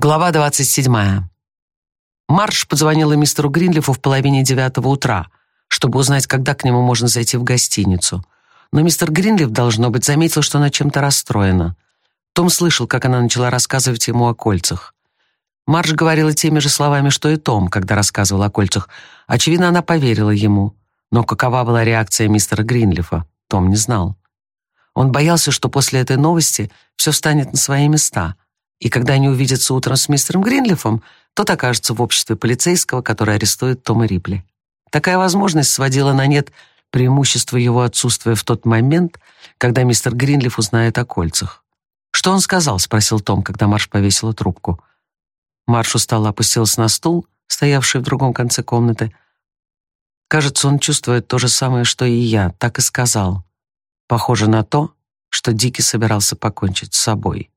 Глава 27. Марш позвонила мистеру Гринлифу в половине девятого утра, чтобы узнать, когда к нему можно зайти в гостиницу. Но мистер Гринлиф, должно быть, заметил, что она чем-то расстроена. Том слышал, как она начала рассказывать ему о кольцах. Марш говорила теми же словами, что и Том, когда рассказывал о кольцах. Очевидно, она поверила ему. Но какова была реакция мистера Гринлифа, Том не знал. Он боялся, что после этой новости все встанет на свои места — и когда они увидятся утром с мистером Гринлифом, тот окажется в обществе полицейского, который арестует Тома Рипли. Такая возможность сводила на нет преимущество его отсутствия в тот момент, когда мистер Гринлиф узнает о кольцах. «Что он сказал?» — спросил Том, когда Марш повесила трубку. Марш устало опустился на стул, стоявший в другом конце комнаты. Кажется, он чувствует то же самое, что и я, так и сказал. Похоже на то, что Дики собирался покончить с собой.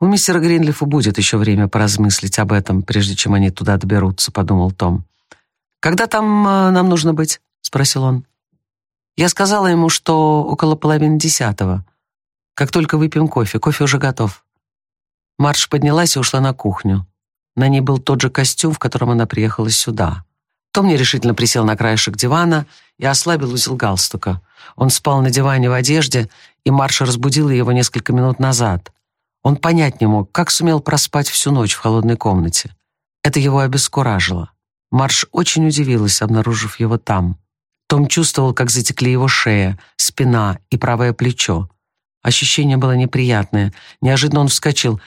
«У мистера Гринлифа будет еще время поразмыслить об этом, прежде чем они туда доберутся», — подумал Том. «Когда там э, нам нужно быть?» — спросил он. Я сказала ему, что около половины десятого. Как только выпьем кофе, кофе уже готов. Марш поднялась и ушла на кухню. На ней был тот же костюм, в котором она приехала сюда. Том нерешительно присел на краешек дивана и ослабил узел галстука. Он спал на диване в одежде, и Марш разбудила его несколько минут назад. Он понять не мог, как сумел проспать всю ночь в холодной комнате. Это его обескуражило. Марш очень удивилась, обнаружив его там. Том чувствовал, как затекли его шея, спина и правое плечо. Ощущение было неприятное. Неожиданно он вскочил.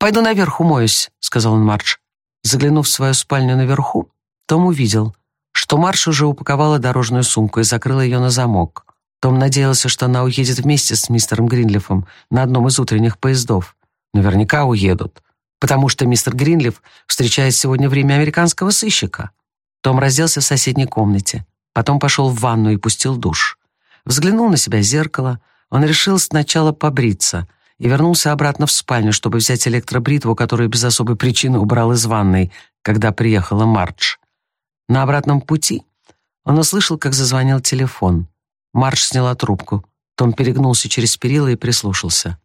«Пойду наверх умоюсь», — сказал он Марш. Заглянув в свою спальню наверху, Том увидел, что Марш уже упаковала дорожную сумку и закрыла ее на замок. Том надеялся, что она уедет вместе с мистером Гринлифом на одном из утренних поездов. Наверняка уедут, потому что мистер Гринлиф встречает сегодня время американского сыщика. Том разделся в соседней комнате, потом пошел в ванну и пустил душ. Взглянул на себя в зеркало, он решил сначала побриться и вернулся обратно в спальню, чтобы взять электробритву, которую без особой причины убрал из ванной, когда приехала Мардж. На обратном пути он услышал, как зазвонил телефон. Марш сняла трубку. Том перегнулся через перила и прислушался.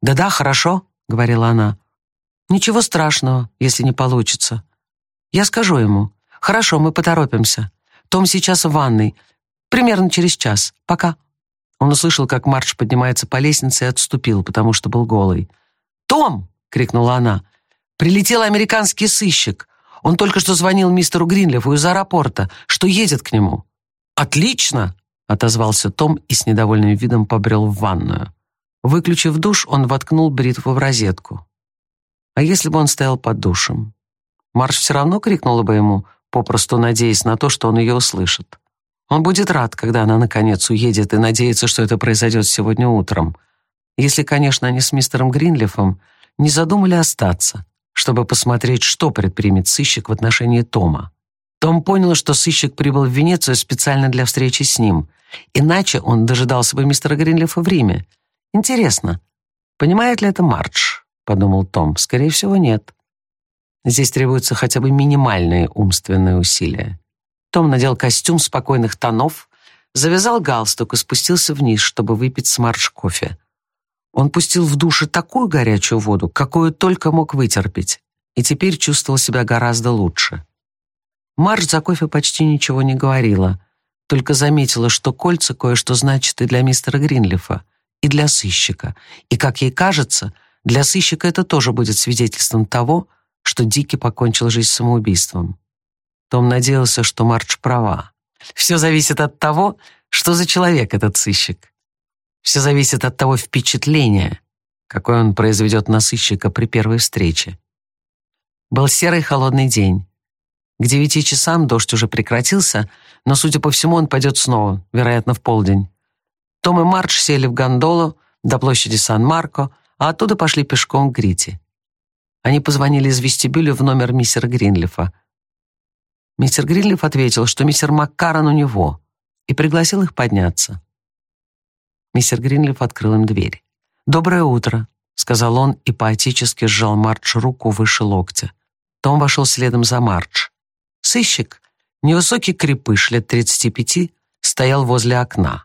«Да-да, хорошо», — говорила она. «Ничего страшного, если не получится. Я скажу ему. Хорошо, мы поторопимся. Том сейчас в ванной. Примерно через час. Пока». Он услышал, как Марш поднимается по лестнице и отступил, потому что был голый. «Том!» — крикнула она. «Прилетел американский сыщик. Он только что звонил мистеру Гринлифу из аэропорта, что едет к нему». «Отлично!» Отозвался Том и с недовольным видом побрел в ванную. Выключив душ, он воткнул бритву в розетку. А если бы он стоял под душем? Марш все равно крикнула бы ему, попросту надеясь на то, что он ее услышит. Он будет рад, когда она наконец уедет и надеется, что это произойдет сегодня утром. Если, конечно, они с мистером Гринлифом не задумали остаться, чтобы посмотреть, что предпримет сыщик в отношении Тома. Том понял, что сыщик прибыл в Венецию специально для встречи с ним — Иначе он дожидался бы мистера Гринлифа в Риме. Интересно, понимает ли это Мардж? Подумал Том. Скорее всего, нет. Здесь требуются хотя бы минимальные умственные усилия. Том надел костюм спокойных тонов, завязал галстук и спустился вниз, чтобы выпить с Мардж кофе. Он пустил в душе такую горячую воду, какую только мог вытерпеть, и теперь чувствовал себя гораздо лучше. Мардж за кофе почти ничего не говорила — только заметила, что кольца кое-что значит и для мистера Гринлифа, и для сыщика. И, как ей кажется, для сыщика это тоже будет свидетельством того, что Дики покончил жизнь самоубийством. Том надеялся, что Мардж права. Все зависит от того, что за человек этот сыщик. Все зависит от того впечатления, какое он произведет на сыщика при первой встрече. Был серый холодный день. К девяти часам дождь уже прекратился, но, судя по всему, он пойдет снова, вероятно, в полдень. Том и Мардж сели в гондолу до площади Сан-Марко, а оттуда пошли пешком к Грити. Они позвонили из вестибюля в номер мистера Гринлифа. Мистер Гринлиф ответил, что мистер Маккарон у него, и пригласил их подняться. Мистер Гринлиф открыл им дверь. «Доброе утро», — сказал он и поотечески сжал Мардж руку выше локтя. Том вошел следом за Мардж. Сыщик, невысокий крепыш лет тридцати пяти, стоял возле окна.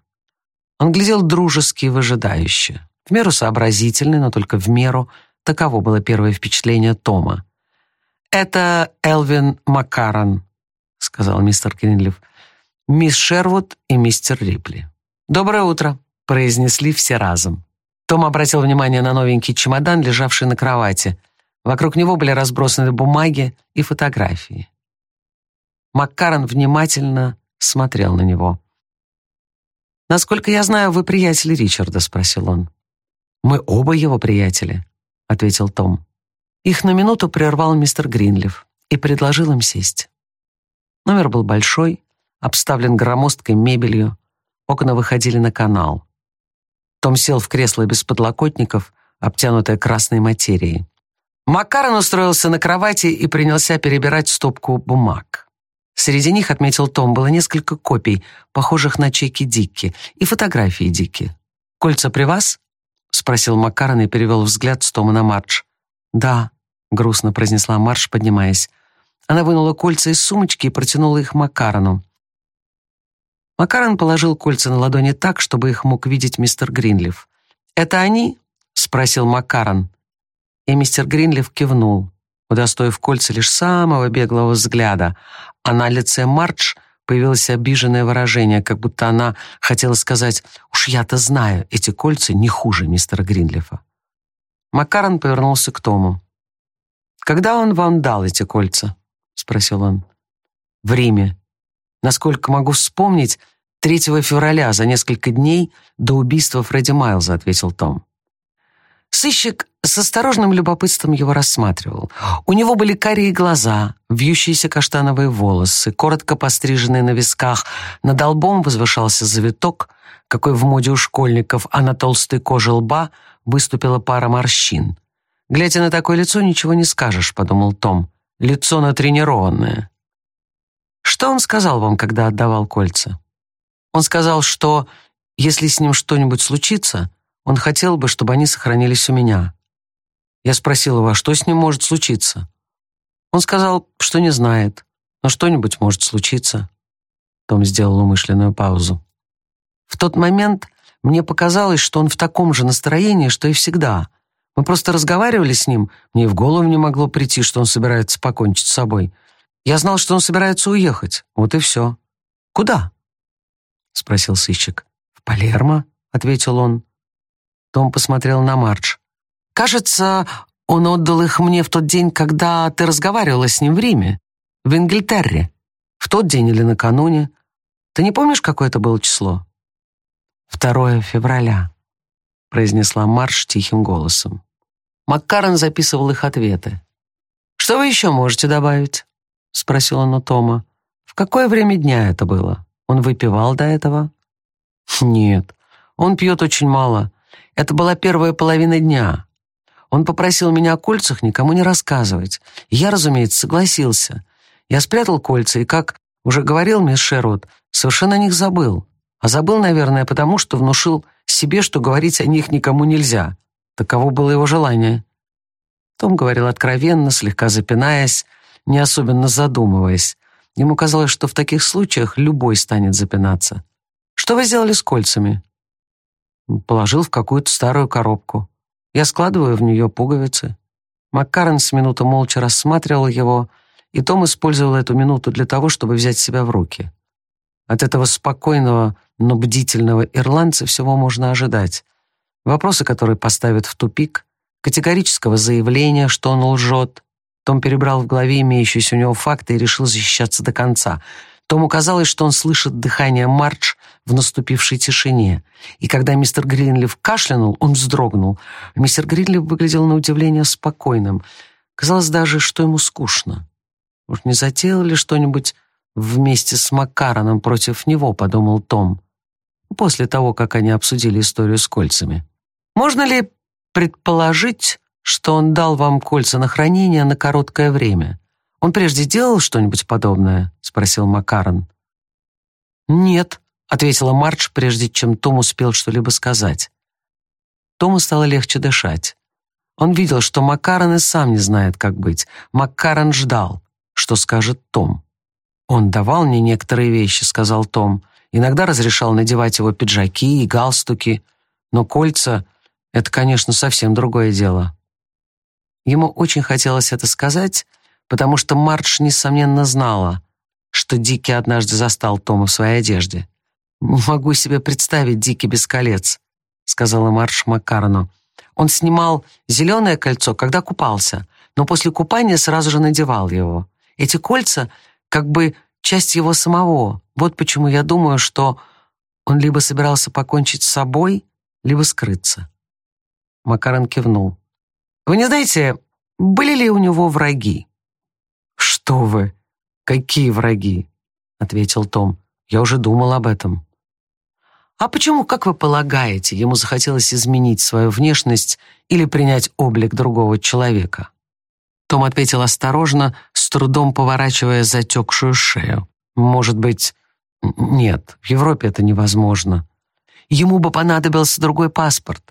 Он глядел дружески и выжидающе, в меру сообразительный, но только в меру, таково было первое впечатление Тома. «Это Элвин Маккарон», — сказал мистер Гринлиф. «Мисс Шервуд и мистер Рипли». «Доброе утро», — произнесли все разом. Том обратил внимание на новенький чемодан, лежавший на кровати. Вокруг него были разбросаны бумаги и фотографии. Маккарон внимательно смотрел на него. «Насколько я знаю, вы приятели Ричарда?» — спросил он. «Мы оба его приятели», — ответил Том. Их на минуту прервал мистер Гринлиф и предложил им сесть. Номер был большой, обставлен громоздкой мебелью, окна выходили на канал. Том сел в кресло без подлокотников, обтянутое красной материей. Маккарон устроился на кровати и принялся перебирать стопку бумаг. Среди них, отметил Том, было несколько копий, похожих на чеки Дикки, и фотографии Дикки. «Кольца при вас?» — спросил Маккарон и перевел взгляд с Тома на Мардж. «Да», — грустно произнесла Мардж, поднимаясь. Она вынула кольца из сумочки и протянула их Маккарону. Макарон положил кольца на ладони так, чтобы их мог видеть мистер Гринлиф. «Это они?» — спросил Макарон. И мистер Гринлиф кивнул, удостоив кольца лишь самого беглого взгляда, а на лице Мардж появилось обиженное выражение, как будто она хотела сказать «Уж я-то знаю, эти кольца не хуже мистера Гринлифа». Макарон повернулся к Тому. «Когда он вам дал эти кольца?» — спросил он. «В Риме», Насколько могу вспомнить, 3 февраля, за несколько дней до убийства Фредди Майлза, ответил Том. Сыщик с осторожным любопытством его рассматривал. У него были карие глаза, вьющиеся каштановые волосы, коротко постриженные на висках, над лбом возвышался завиток, какой в моде у школьников, а на толстой коже лба выступила пара морщин. «Глядя на такое лицо, ничего не скажешь», — подумал Том. «Лицо натренированное». Что он сказал вам, когда отдавал кольца? Он сказал, что если с ним что-нибудь случится, он хотел бы, чтобы они сохранились у меня. Я спросил его, а что с ним может случиться? Он сказал, что не знает, но что-нибудь может случиться. Том сделал умышленную паузу. В тот момент мне показалось, что он в таком же настроении, что и всегда. Мы просто разговаривали с ним, мне и в голову не могло прийти, что он собирается покончить с собой — я знал, что он собирается уехать. Вот и все. Куда? Спросил сыщик. В Палермо, ответил он. Том посмотрел на Мардж. Кажется, он отдал их мне в тот день, когда ты разговаривала с ним в Риме, в Ингельтерре. В тот день или накануне. Ты не помнишь, какое это было число? Второе февраля, произнесла Марш тихим голосом. Маккарон записывал их ответы. Что вы еще можете добавить? — спросил он у Тома. «В какое время дня это было? Он выпивал до этого?» «Нет, он пьет очень мало. Это была первая половина дня. Он попросил меня о кольцах никому не рассказывать. Я, разумеется, согласился. Я спрятал кольца и, как уже говорил мисс Шервуд, совершенно о них забыл. А забыл, наверное, потому что внушил себе, что говорить о них никому нельзя. Таково было его желание». Том говорил откровенно, слегка запинаясь, не особенно задумываясь. Ему казалось, что в таких случаях любой станет запинаться. «Что вы сделали с кольцами?» «Положил в какую-то старую коробку. Я складываю в нее пуговицы». Маккарен с минуту молча рассматривал его, и Том использовал эту минуту для того, чтобы взять себя в руки. От этого спокойного, но бдительного ирландца всего можно ожидать. Вопросы, которые поставят в тупик, категорического заявления, что он лжет, том перебрал в голове имеющиеся у него факты и решил защищаться до конца. Тому казалось, что он слышит дыхание Мардж в наступившей тишине. И когда мистер Гринлиф кашлянул, он вздрогнул. Мистер Гринлиф выглядел на удивление спокойным. Казалось даже, что ему скучно. Уж не затеял ли что-нибудь вместе с Маккароном против него, подумал Том, после того, как они обсудили историю с кольцами. Можно ли предположить, что он дал вам кольца на хранение на короткое время. Он прежде делал что-нибудь подобное?» — спросил Макарон. «Нет», — ответила Мардж, прежде чем Том успел что-либо сказать. Тому стало легче дышать. Он видел, что Макарон и сам не знает, как быть. Макарон ждал, что скажет Том. «Он давал мне некоторые вещи», — сказал Том. «Иногда разрешал надевать его пиджаки и галстуки, но кольца — это, конечно, совсем другое дело». Ему очень хотелось это сказать, потому что Мардж, несомненно, знала, что Дики однажды застал Тома в своей одежде. «Не могу себе представить Дики без колец», — сказала Мардж Маккарону. «Он снимал зеленое кольцо, когда купался, но после купания сразу же надевал его. Эти кольца как бы часть его самого. Вот почему я думаю, что он либо собирался покончить с собой, либо скрыться». Макарон кивнул. «Вы не знаете, были ли у него враги?» «Что вы? Какие враги?» — ответил Том. «Я уже думал об этом». «А почему, как вы полагаете, ему захотелось изменить свою внешность или принять облик другого человека?» Том ответил осторожно, с трудом поворачивая затекшую шею. «Может быть, нет, в Европе это невозможно. Ему бы понадобился другой паспорт.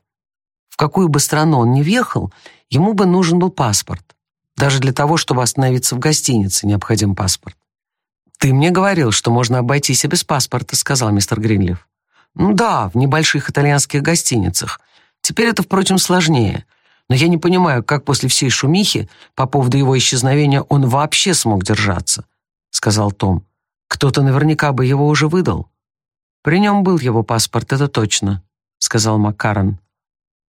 В какую бы страну он ни въехал, ему бы нужен был паспорт. Даже для того, чтобы остановиться в гостинице, необходим паспорт. «Ты мне говорил, что можно обойтись и без паспорта», — сказал мистер Гринлиф. «Ну да, в небольших итальянских гостиницах. Теперь это, впрочем, сложнее. Но я не понимаю, как после всей шумихи по поводу его исчезновения он вообще смог держаться», — сказал Том. «Кто-то наверняка бы его уже выдал». «При нем был его паспорт, это точно», — сказал Маккарон.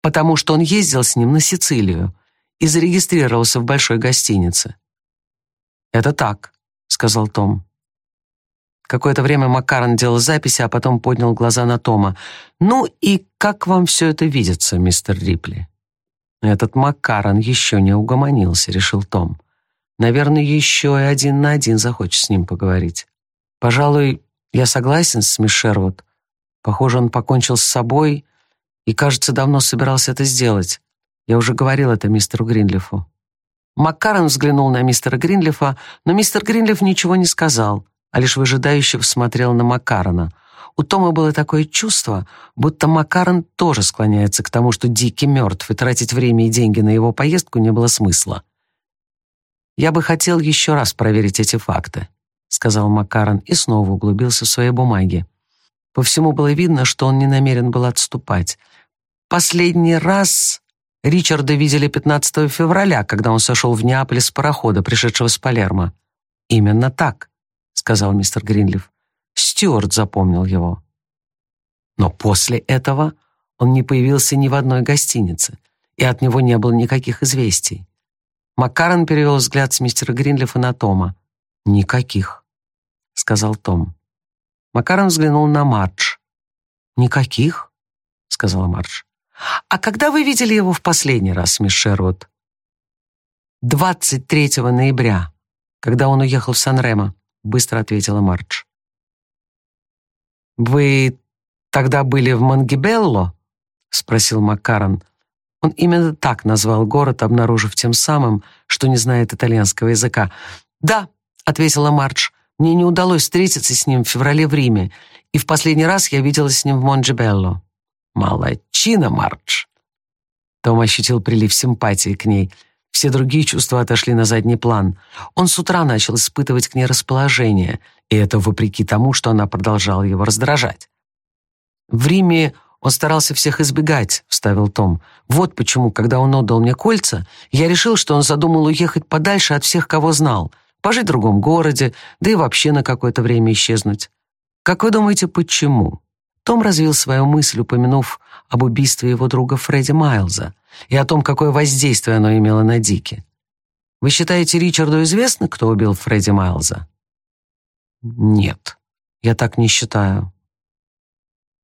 «Потому что он ездил с ним на Сицилию и зарегистрировался в большой гостинице». «Это так», — сказал Том. Какое-то время Маккарон делал записи, а потом поднял глаза на Тома. «Ну и как вам все это видится, мистер Рипли?» «Этот Маккарон еще не угомонился», — решил Том. «Наверное, еще и один на один захочет с ним поговорить. Пожалуй, я согласен с мисс Шервуд. Похоже, он покончил с собой и, кажется, давно собирался это сделать. Я уже говорил это мистеру Гринлифу». Маккарон взглянул на мистера Гринлифа, но мистер Гринлиф ничего не сказал — а лишь выжидающе смотрел на Макарона. У Тома было такое чувство, будто Макарон тоже склоняется к тому, что Дикий мертв, и тратить время и деньги на его поездку не было смысла. «Я бы хотел еще раз проверить эти факты», — сказал Макарон и снова углубился в свои бумаги. По всему было видно, что он не намерен был отступать. Последний раз Ричарда видели 15 февраля, когда он сошел в Неаполь с парохода, пришедшего с Палермо. Именно так сказал мистер Гринлиф. Стюарт запомнил его. Но после этого он не появился ни в одной гостинице, и от него не было никаких известий. Маккарон перевел взгляд с мистера Гринлифа на Тома. «Никаких», — сказал Том. Маккарон взглянул на Мардж. «Никаких?» — сказала Мардж. «А когда вы видели его в последний раз, мисс Шервуд?» «23 ноября, когда он уехал в Сан-Ремо быстро ответила Мардж. «Вы тогда были в Мангибелло?» — спросил Маккарон. Он именно так назвал город, обнаружив тем самым, что не знает итальянского языка. «Да», — ответила Мардж, — «мне не удалось встретиться с ним в феврале в Риме, и в последний раз я виделась с ним в Монджибелло». «Молодчина, Мардж!» Том ощутил прилив симпатии к ней — все другие чувства отошли на задний план. Он с утра начал испытывать к ней расположение, и это вопреки тому, что она продолжала его раздражать. «В Риме он старался всех избегать», — вставил Том. «Вот почему, когда он отдал мне кольца, я решил, что он задумал уехать подальше от всех, кого знал, пожить в другом городе, да и вообще на какое-то время исчезнуть. Как вы думаете, почему?» Том развил свою мысль, упомянув об убийстве его друга Фредди Майлза и о том, какое воздействие оно имело на Дики. «Вы считаете, Ричарду известно, кто убил Фредди Майлза?» «Нет, я так не считаю».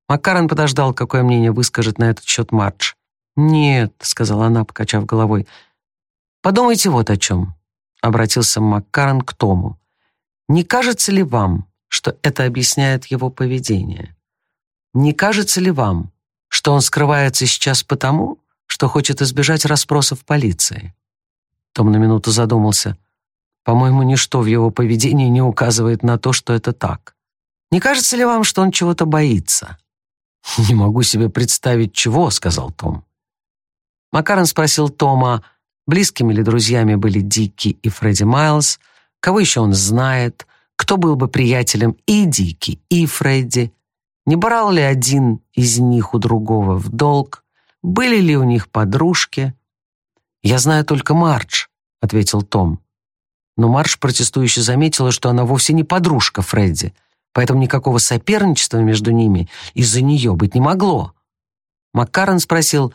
Маккарон подождал, какое мнение выскажет на этот счет Мардж. «Нет», — сказала она, покачав головой. «Подумайте вот о чем», — обратился Маккарон к Тому. «Не кажется ли вам, что это объясняет его поведение?» Не кажется ли вам, что он скрывается сейчас потому, что хочет избежать расспросов полиции?» Том на минуту задумался. «По-моему, ничто в его поведении не указывает на то, что это так. Не кажется ли вам, что он чего-то боится?» «Не могу себе представить, чего», — сказал Том. Макарон спросил Тома, близкими ли друзьями были Дикки и Фредди Майлз, кого еще он знает, кто был бы приятелем и Дикки, и Фредди, не брал ли один из них у другого в долг? Были ли у них подружки? «Я знаю только Мардж», — ответил Том. Но Мардж протестующе заметила, что она вовсе не подружка Фредди, поэтому никакого соперничества между ними из-за нее быть не могло. Маккарон спросил,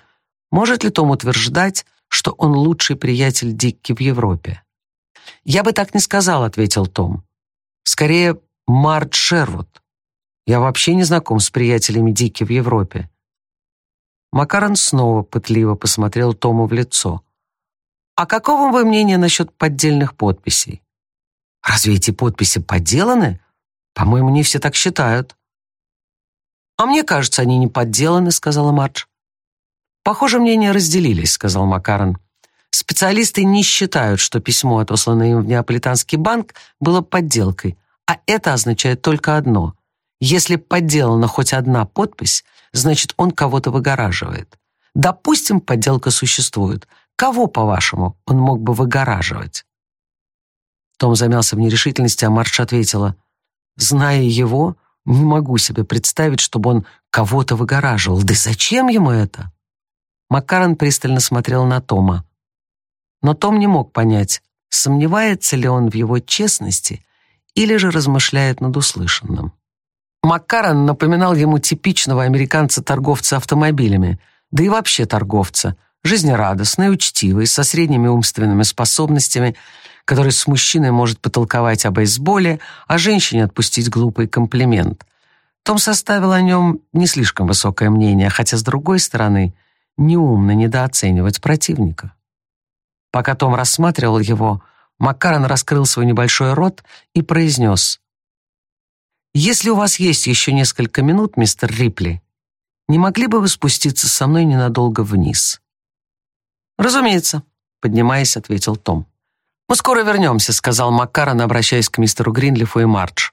может ли Том утверждать, что он лучший приятель Дикки в Европе. «Я бы так не сказал», — ответил Том. «Скорее, Март Шервуд. Я вообще не знаком с приятелями Дикки в Европе». Макарон снова пытливо посмотрел Тому в лицо. «А какого вы мнения насчет поддельных подписей?» «Разве эти подписи подделаны? По-моему, не все так считают». «А мне кажется, они не подделаны», — сказала Мардж. «Похоже, мнения разделились», — сказал Макарон. «Специалисты не считают, что письмо, отосланное им в Неаполитанский банк, было подделкой, а это означает только одно. Если подделана хоть одна подпись, значит, он кого-то выгораживает. Допустим, подделка существует. Кого, по-вашему, он мог бы выгораживать?» Том замялся в нерешительности, а Марш ответила, «Зная его, не могу себе представить, чтобы он кого-то выгораживал. Да зачем ему это?» Маккарон пристально смотрел на Тома. Но Том не мог понять, сомневается ли он в его честности или же размышляет над услышанным. Маккарон напоминал ему типичного американца-торговца автомобилями, да и вообще торговца, жизнерадостный, учтивый, со средними умственными способностями, который с мужчиной может потолковать о бейсболе, а женщине отпустить глупый комплимент. Том составил о нем не слишком высокое мнение, хотя, с другой стороны, неумно недооценивать противника. Пока Том рассматривал его, Маккарон раскрыл свой небольшой рот и произнес «Если у вас есть еще несколько минут, мистер Рипли, не могли бы вы спуститься со мной ненадолго вниз?» «Разумеется», — поднимаясь, ответил Том. «Мы скоро вернемся», — сказал Маккарон, обращаясь к мистеру Гринлифу и Мардж.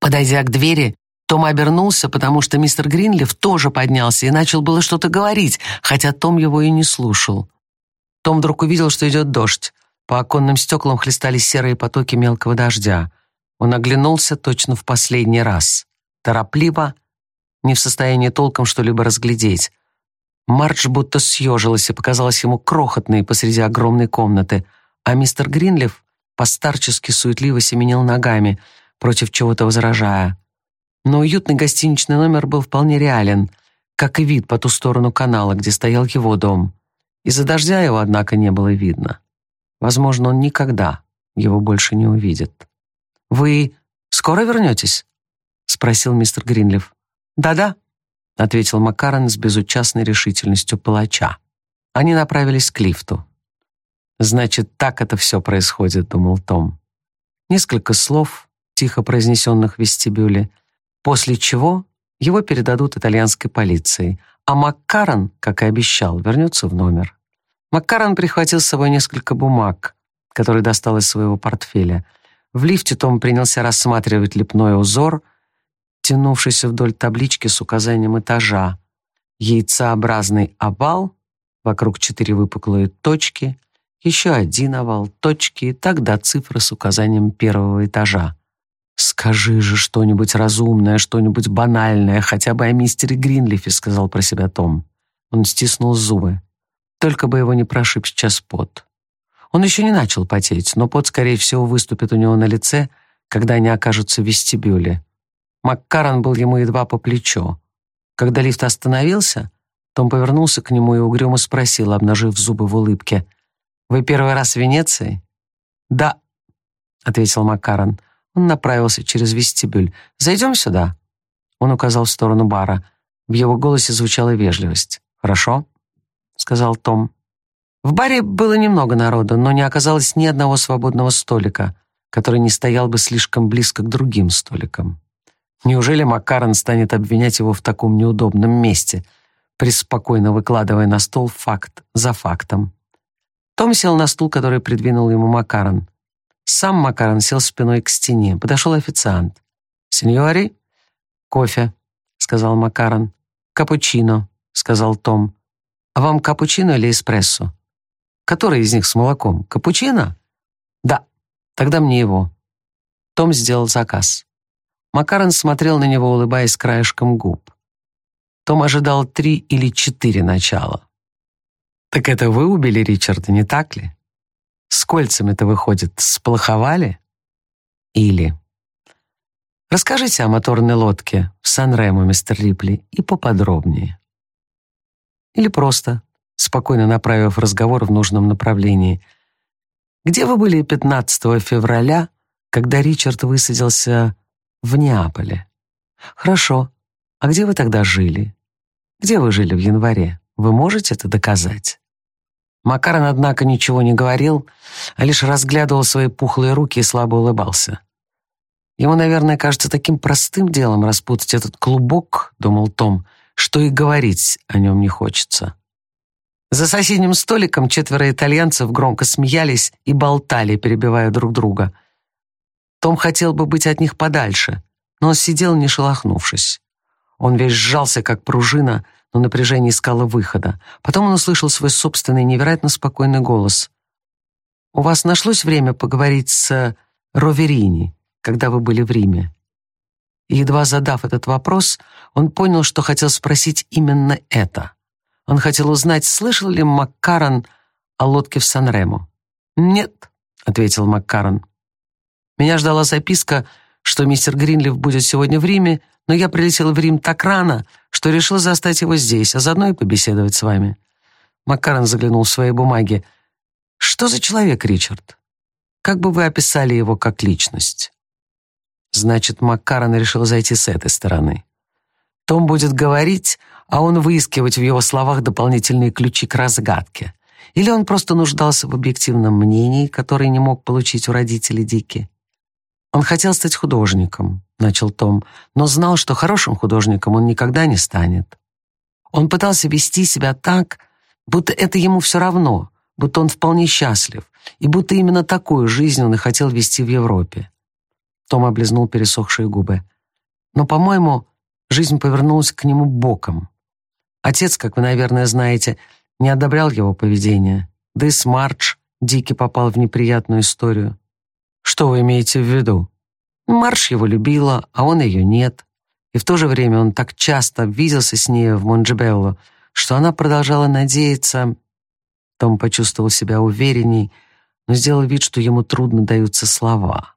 Подойдя к двери, том обернулся, потому что мистер Гринлиф тоже поднялся и начал было что-то говорить, хотя Том его и не слушал. Том вдруг увидел, что идет дождь. По оконным стеклам хлестали серые потоки мелкого дождя. Он оглянулся точно в последний раз. Торопливо, не в состоянии толком что-либо разглядеть. Мардж будто съежилась и показалась ему крохотной посреди огромной комнаты, а мистер Гринлиф постарчески суетливо семенил ногами, против чего-то возражая но уютный гостиничный номер был вполне реален, как и вид по ту сторону канала, где стоял его дом. Из-за дождя его, однако, не было видно. Возможно, он никогда его больше не увидит. «Вы скоро вернетесь?» — спросил мистер Гринлиф. «Да-да», — ответил Макарон с безучастной решительностью палача. Они направились к лифту. «Значит, так это все происходит», — думал Том. Несколько слов, тихо произнесенных в вестибюле, после чего его передадут итальянской полиции, а Маккарон, как и обещал, вернется в номер. Маккарон прихватил с собой несколько бумаг, которые достал из своего портфеля. В лифте Том принялся рассматривать лепной узор, тянувшийся вдоль таблички с указанием этажа, яйцеобразный овал, вокруг четыре выпуклые точки, еще один овал, точки и так до цифры с указанием первого этажа. «Скажи же что-нибудь разумное, что-нибудь банальное, хотя бы о мистере Гринлифе», — сказал про себя Том. Он стиснул зубы. Только бы его не прошиб сейчас пот. Он еще не начал потеть, но пот, скорее всего, выступит у него на лице, когда они окажутся в вестибюле. Маккарон был ему едва по плечо. Когда лифт остановился, том повернулся к нему и угрюмо спросил, обнажив зубы в улыбке, «Вы первый раз в Венеции?» «Да», — ответил Маккарон. Он направился через вестибюль. «Зайдем сюда». Он указал в сторону бара. В его голосе звучала вежливость. «Хорошо», — сказал Том. В баре было немного народа, но не оказалось ни одного свободного столика, который не стоял бы слишком близко к другим столикам. Неужели Маккарон станет обвинять его в таком неудобном месте, преспокойно выкладывая на стол факт за фактом? Том сел на стул, который придвинул ему Маккарон. Сам Макарон сел спиной к стене. Подошел официант. «Сеньори?» «Кофе», — сказал Макарон. «Капучино», — сказал Том. «А вам капучино или эспрессо?» «Который из них с молоком? Капучино?» «Да, тогда мне его». Том сделал заказ. Макарон смотрел на него, улыбаясь краешком губ. Том ожидал три или четыре начала. «Так это вы убили Ричарда, не так ли? С кольцами-то, выходит, сплоховали? Или...» «Расскажите о моторной лодке в Сан-Ремо, мистер Рипли, и поподробнее». Или просто, спокойно направив разговор в нужном направлении. «Где вы были 15 февраля, когда Ричард высадился в Неаполе?» «Хорошо. А где вы тогда жили? Где вы жили в январе? Вы можете это доказать?» Макарон, однако, ничего не говорил, а лишь разглядывал свои пухлые руки и слабо улыбался. Ему, наверное, кажется таким простым делом распутать этот клубок, думал Том, что и говорить о нем не хочется. За соседним столиком четверо итальянцев громко смеялись и болтали, перебивая друг друга. Том хотел бы быть от них подальше, но он сидел, не шелохнувшись. Он весь сжался, как пружина, но напряжение искало выхода. Потом он услышал свой собственный невероятно спокойный голос. «У вас нашлось время поговорить с Роверини, когда вы были в Риме?» Едва задав этот вопрос, он понял, что хотел спросить именно это. Он хотел узнать, слышал ли Маккарон о лодке в Сан-Ремо. «Нет», — ответил Маккарон. «Меня ждала записка, что мистер Гринлиф будет сегодня в Риме, но я прилетел в Рим так рано, что решил застать его здесь, а заодно и побеседовать с вами». Маккарон заглянул в свои бумаги. «Что за человек, Ричард? Как бы вы описали его как личность?» Значит, Маккарон решил зайти с этой стороны. Том будет говорить, а он выискивать в его словах дополнительные ключи к разгадке. Или он просто нуждался в объективном мнении, которое не мог получить у родителей Дики. Он хотел стать художником, начал Том, но знал, что хорошим художником он никогда не станет. Он пытался вести себя так, будто это ему все равно, будто он вполне счастлив, и будто именно такую жизнь он и хотел вести в Европе. Том облизнул пересохшие губы. Но, по-моему, жизнь повернулась к нему боком. Отец, как вы, наверное, знаете, не одобрял его поведение. Да и Смардж Дики попал в неприятную историю. Что вы имеете в виду? Марш его любила, а он ее нет. И в то же время он так часто виделся с ней в Монджебелло, что она продолжала надеяться. Том почувствовал себя уверенней, но сделал вид, что ему трудно даются слова.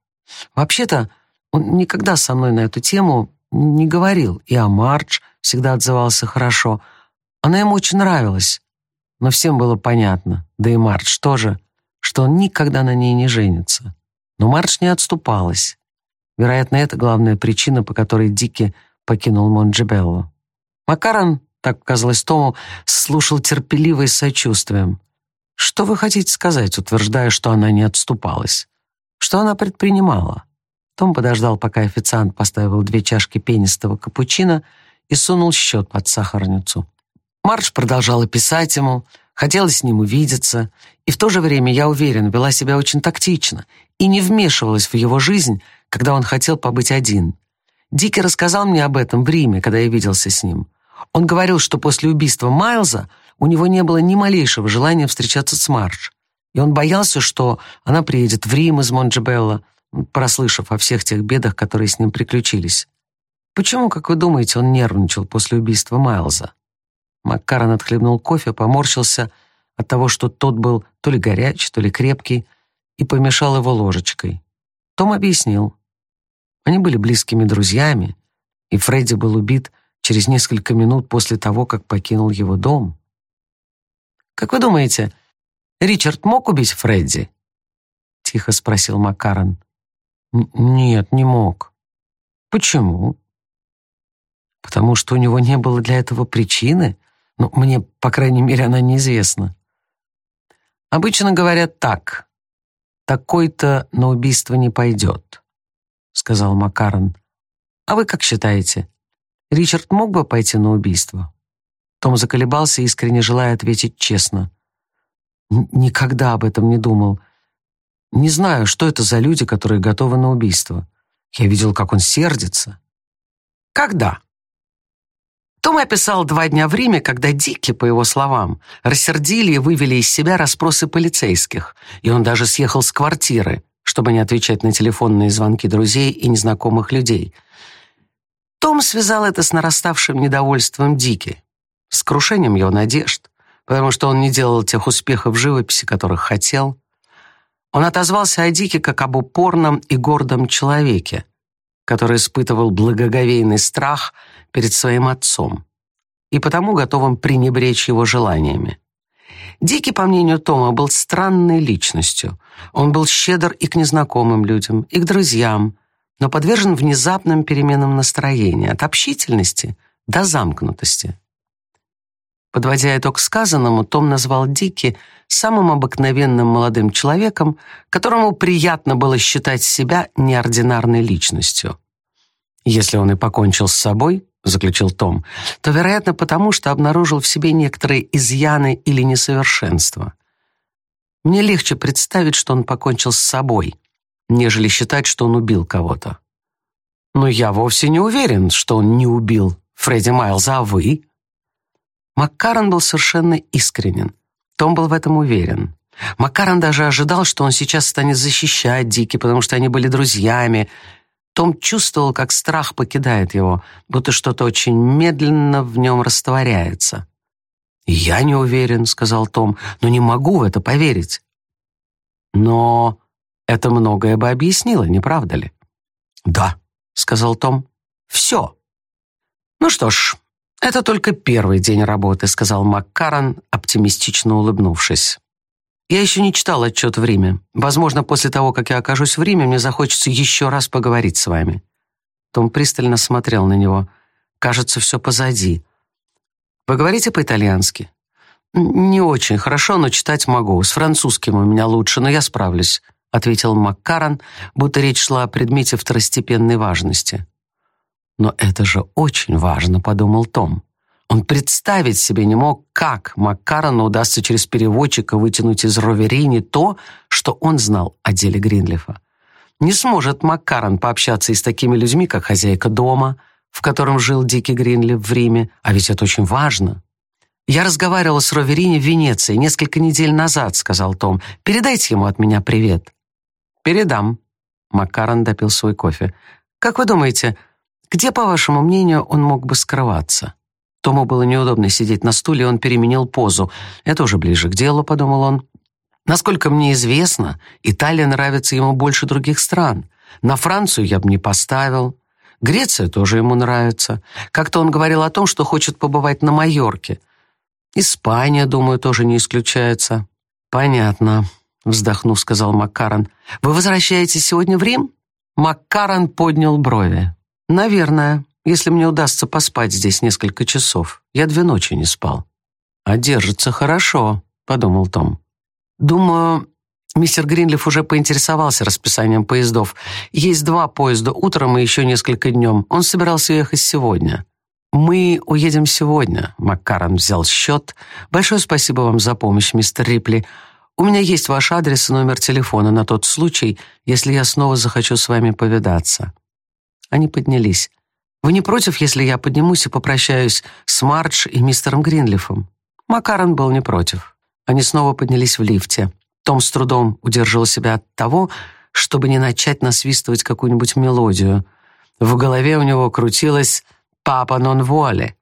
Вообще-то, он никогда со мной на эту тему не говорил, и о Мардж всегда отзывался хорошо. Она ему очень нравилась, но всем было понятно, да и Мардж тоже, что он никогда на ней не женится. Но Мардж не отступалась. Вероятно, это главная причина, по которой Дики покинул Монджебелло. Макарон, так казалось Тому, слушал терпеливо и сочувствием. «Что вы хотите сказать, утверждая, что она не отступалась? Что она предпринимала?» Том подождал, пока официант поставил две чашки пенистого капучино и сунул счет под сахарницу. Марш продолжала писать ему, хотела с ним увидеться, и в то же время, я уверен, вела себя очень тактично и не вмешивалась в его жизнь, когда он хотел побыть один. Дики рассказал мне об этом в Риме, когда я виделся с ним. Он говорил, что после убийства Майлза у него не было ни малейшего желания встречаться с Марш, и он боялся, что она приедет в Рим из Монджебелла, прослышав о всех тех бедах, которые с ним приключились. Почему, как вы думаете, он нервничал после убийства Майлза? Маккарон отхлебнул кофе, поморщился от того, что тот был то ли горячий, то ли крепкий, и помешал его ложечкой. Том объяснил. Они были близкими друзьями, и Фредди был убит через несколько минут после того, как покинул его дом. «Как вы думаете, Ричард мог убить Фредди?» — тихо спросил Маккарон. «Нет, не мог». «Почему?» «Потому что у него не было для этого причины. Ну, мне, по крайней мере, она неизвестна». «Обычно говорят так. Такой-то на убийство не пойдет», — сказал Макарон. «А вы как считаете, Ричард мог бы пойти на убийство?» Том заколебался, искренне желая ответить честно. «Никогда об этом не думал. Не знаю, что это за люди, которые готовы на убийство. Я видел, как он сердится. Когда? Том описал два дня в Риме, когда Дики, по его словам, рассердили и вывели из себя расспросы полицейских, и он даже съехал с квартиры, чтобы не отвечать на телефонные звонки друзей и незнакомых людей. Том связал это с нараставшим недовольством Дики, с крушением его надежд, потому что он не делал тех успехов в живописи, которых хотел. Он отозвался о Дике как об упорном и гордом человеке, который испытывал благоговейный страх перед своим отцом и потому готовым пренебречь его желаниями. Дикий, по мнению Тома, был странной личностью. Он был щедр и к незнакомым людям, и к друзьям, но подвержен внезапным переменам настроения, от общительности до замкнутости. Подводя итог сказанному, Том назвал Дики самым обыкновенным молодым человеком, которому приятно было считать себя неординарной личностью. Если он и покончил с собой, заключил Том, то, вероятно, потому что обнаружил в себе некоторые изъяны или несовершенства. Мне легче представить, что он покончил с собой, нежели считать, что он убил кого-то. Но я вовсе не уверен, что он не убил Фредди Майлза, а вы? Маккарон был совершенно искренен. Том был в этом уверен. Маккарон даже ожидал, что он сейчас станет защищать Дики, потому что они были друзьями. Том чувствовал, как страх покидает его, будто что-то очень медленно в нем растворяется. «Я не уверен», — сказал Том, — «но не могу в это поверить». «Но это многое бы объяснило, не правда ли?» «Да», — сказал Том, — «все». «Ну что ж, «Это только первый день работы», — сказал Маккарон, оптимистично улыбнувшись. «Я еще не читал отчет в Риме. Возможно, после того, как я окажусь в Риме, мне захочется еще раз поговорить с вами». Том пристально смотрел на него. «Кажется, все позади». «Вы говорите по-итальянски?» «Не очень хорошо, но читать могу. С французским у меня лучше, но я справлюсь», — ответил Маккарон, будто речь шла о предмете второстепенной важности. «Но это же очень важно», — подумал Том. Он представить себе не мог, как Маккарону удастся через переводчика вытянуть из Роверини то, что он знал о деле Гринлифа. Не сможет Маккарон пообщаться и с такими людьми, как хозяйка дома, в котором жил Дикий Гринлиф в Риме, а ведь это очень важно. «Я разговаривала с Роверини в Венеции несколько недель назад», — сказал Том. «Передайте ему от меня привет». «Передам». Маккарон допил свой кофе. «Как вы думаете, где, по вашему мнению, он мог бы скрываться? Тому было неудобно сидеть на стуле, он переменил позу. Это уже ближе к делу, подумал он. Насколько мне известно, Италия нравится ему больше других стран. На Францию я бы не поставил. Греция тоже ему нравится. Как-то он говорил о том, что хочет побывать на Майорке. Испания, думаю, тоже не исключается. Понятно, вздохнув, сказал Маккарон. Вы возвращаетесь сегодня в Рим? Маккарон поднял брови. «Наверное, если мне удастся поспать здесь несколько часов. Я две ночи не спал». «А держится хорошо», — подумал Том. «Думаю, мистер Гринлиф уже поинтересовался расписанием поездов. Есть два поезда утром и еще несколько днем. Он собирался ехать сегодня». «Мы уедем сегодня», — Маккарон взял счет. «Большое спасибо вам за помощь, мистер Рипли. У меня есть ваш адрес и номер телефона на тот случай, если я снова захочу с вами повидаться». Они поднялись. «Вы не против, если я поднимусь и попрощаюсь с Мардж и мистером Гринлифом?» Макарон был не против. Они снова поднялись в лифте. Том с трудом удержал себя от того, чтобы не начать насвистывать какую-нибудь мелодию. В голове у него крутилась «Папа нон воле».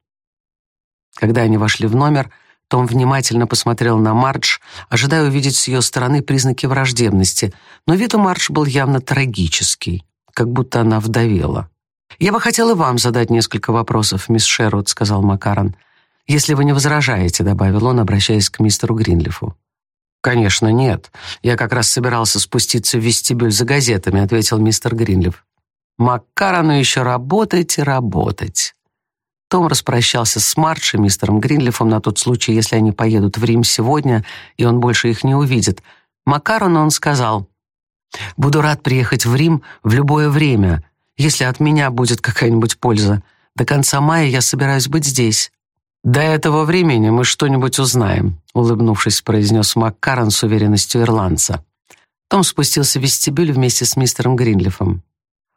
Когда они вошли в номер, том внимательно посмотрел на Мардж, ожидая увидеть с ее стороны признаки враждебности, но вид у Мардж был явно трагический как будто она вдовела. «Я бы хотел и вам задать несколько вопросов, мисс Шервуд», — сказал Макарон. «Если вы не возражаете», — добавил он, обращаясь к мистеру Гринлифу. «Конечно, нет. Я как раз собирался спуститься в вестибюль за газетами», — ответил мистер Гринлиф. «Маккарону еще работать и работать». Том распрощался с Мардж и мистером Гринлифом на тот случай, если они поедут в Рим сегодня, и он больше их не увидит. Макарону он сказал, Буду рад приехать в Рим в любое время, если от меня будет какая-нибудь польза. До конца мая я собираюсь быть здесь». «До этого времени мы что-нибудь узнаем», улыбнувшись, произнес Маккарон с уверенностью ирландца. Том спустился в вестибюль вместе с мистером Гринлифом.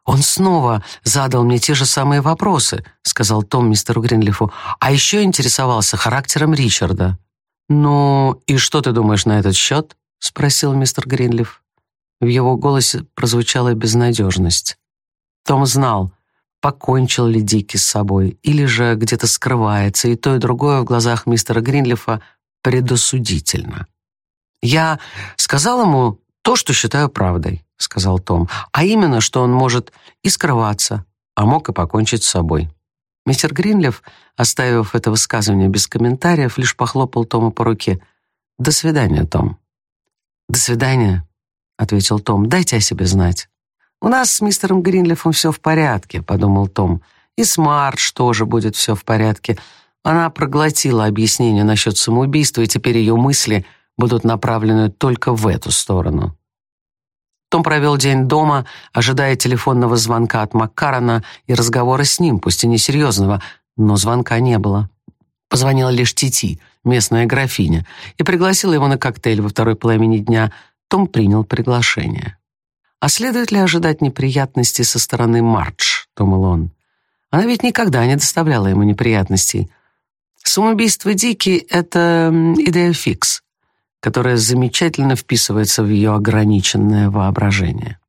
«Он снова задал мне те же самые вопросы», сказал Том мистеру Гринлифу, «а еще интересовался характером Ричарда». «Ну, и что ты думаешь на этот счет?» спросил мистер Гринлиф. В его голосе прозвучала безнадежность. Том знал, покончил ли Дики с собой, или же где-то скрывается, и то, и другое в глазах мистера Гринлифа предосудительно. «Я сказал ему то, что считаю правдой», — сказал Том, «а именно, что он может и скрываться, а мог и покончить с собой». Мистер Гринлев, оставив это высказывание без комментариев, лишь похлопал Тома по руке. «До свидания, Том». «До свидания», — ответил Том. «Дайте о себе знать». «У нас с мистером Гринлифом все в порядке», — подумал Том. «И с Мардж тоже будет все в порядке». Она проглотила объяснение насчет самоубийства, и теперь ее мысли будут направлены только в эту сторону. Том провел день дома, ожидая телефонного звонка от Маккарона и разговора с ним, пусть и несерьезного, но звонка не было. Позвонила лишь Тити, местная графиня, и пригласила его на коктейль во второй половине дня. Том принял приглашение. А следует ли ожидать неприятностей со стороны Мардж, думал он. Она ведь никогда не доставляла ему неприятностей. Самоубийство Дики — это идея фикс, которая замечательно вписывается в ее ограниченное воображение.